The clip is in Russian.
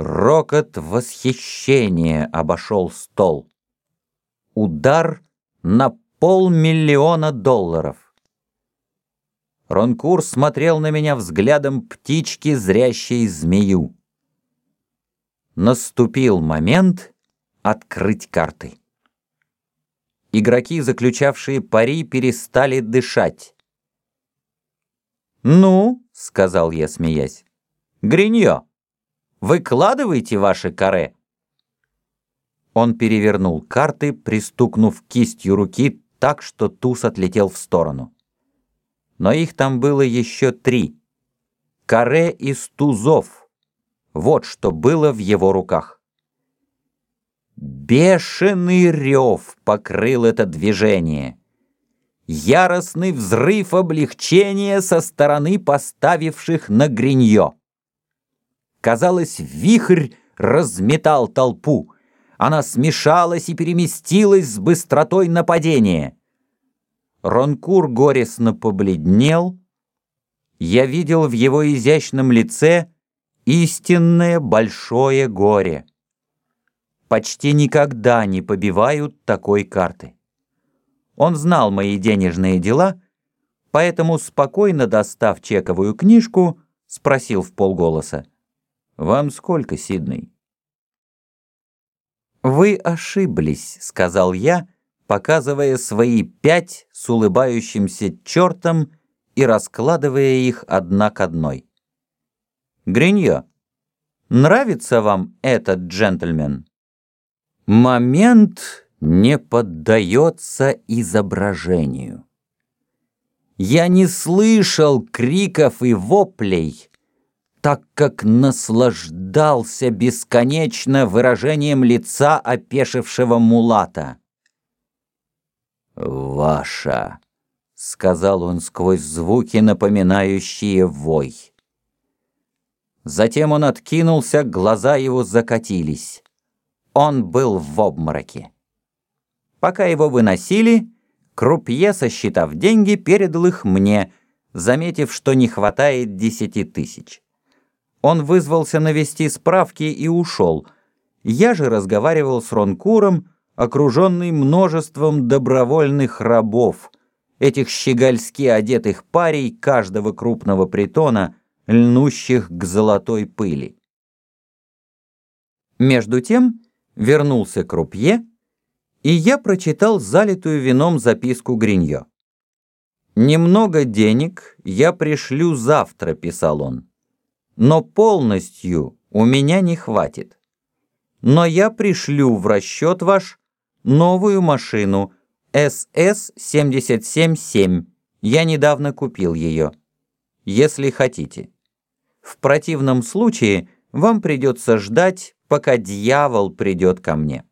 Рокот восхищения обошел стол. Удар на полмиллиона долларов. Ронкур смотрел на меня взглядом птички, зрящей змею. Наступил момент открыть карты. Игроки, заключавшие пари, перестали дышать. «Ну», — сказал я, смеясь, — «Гриньо, выкладывайте ваши каре». Он перевернул карты, пристукнув кистью руки так, что туз отлетел в сторону. Но их там было еще три. Каре из тузов. Вот что было в его руках. Бешеный рев покрыл это движение. Яростный взрыв облегчения со стороны поставивших на гринье. Казалось, вихрь разметал толпу. Она смешалась и переместилась с быстротой нападения. Ронкур горестно побледнел. Я видел в его изящном лице истинное большое горе почти никогда не побивают такой карты. Он знал мои денежные дела, поэтому, спокойно достав чековую книжку, спросил в полголоса. «Вам сколько, Сиднey?» «Вы ошиблись», — сказал я, показывая свои пять с улыбающимся чертом и раскладывая их одна к одной. «Гриньо, нравится вам этот джентльмен?» Момент не поддается изображению. Я не слышал криков и воплей, так как наслаждался бесконечно выражением лица опешившего мулата. «Ваша», — сказал он сквозь звуки, напоминающие вой. Затем он откинулся, глаза его закатились. Он был в обмороке. Пока его выносили, крупье, сосчитав деньги, передал их мне, заметив, что не хватает десяти тысяч. Он вызвался навести справки и ушел. Я же разговаривал с Ронкуром, окруженный множеством добровольных рабов, этих щегольски одетых парей каждого крупного притона, льнущих к золотой пыли. Между тем, вернулся крупье, и я прочитал залитую вином записку Гриньо. «Немного денег я пришлю завтра», — писал он. «Но полностью у меня не хватит. Но я пришлю в расчет ваш новую машину СС-777. Я недавно купил ее. Если хотите. В противном случае вам придется ждать пока дьявол придет ко мне.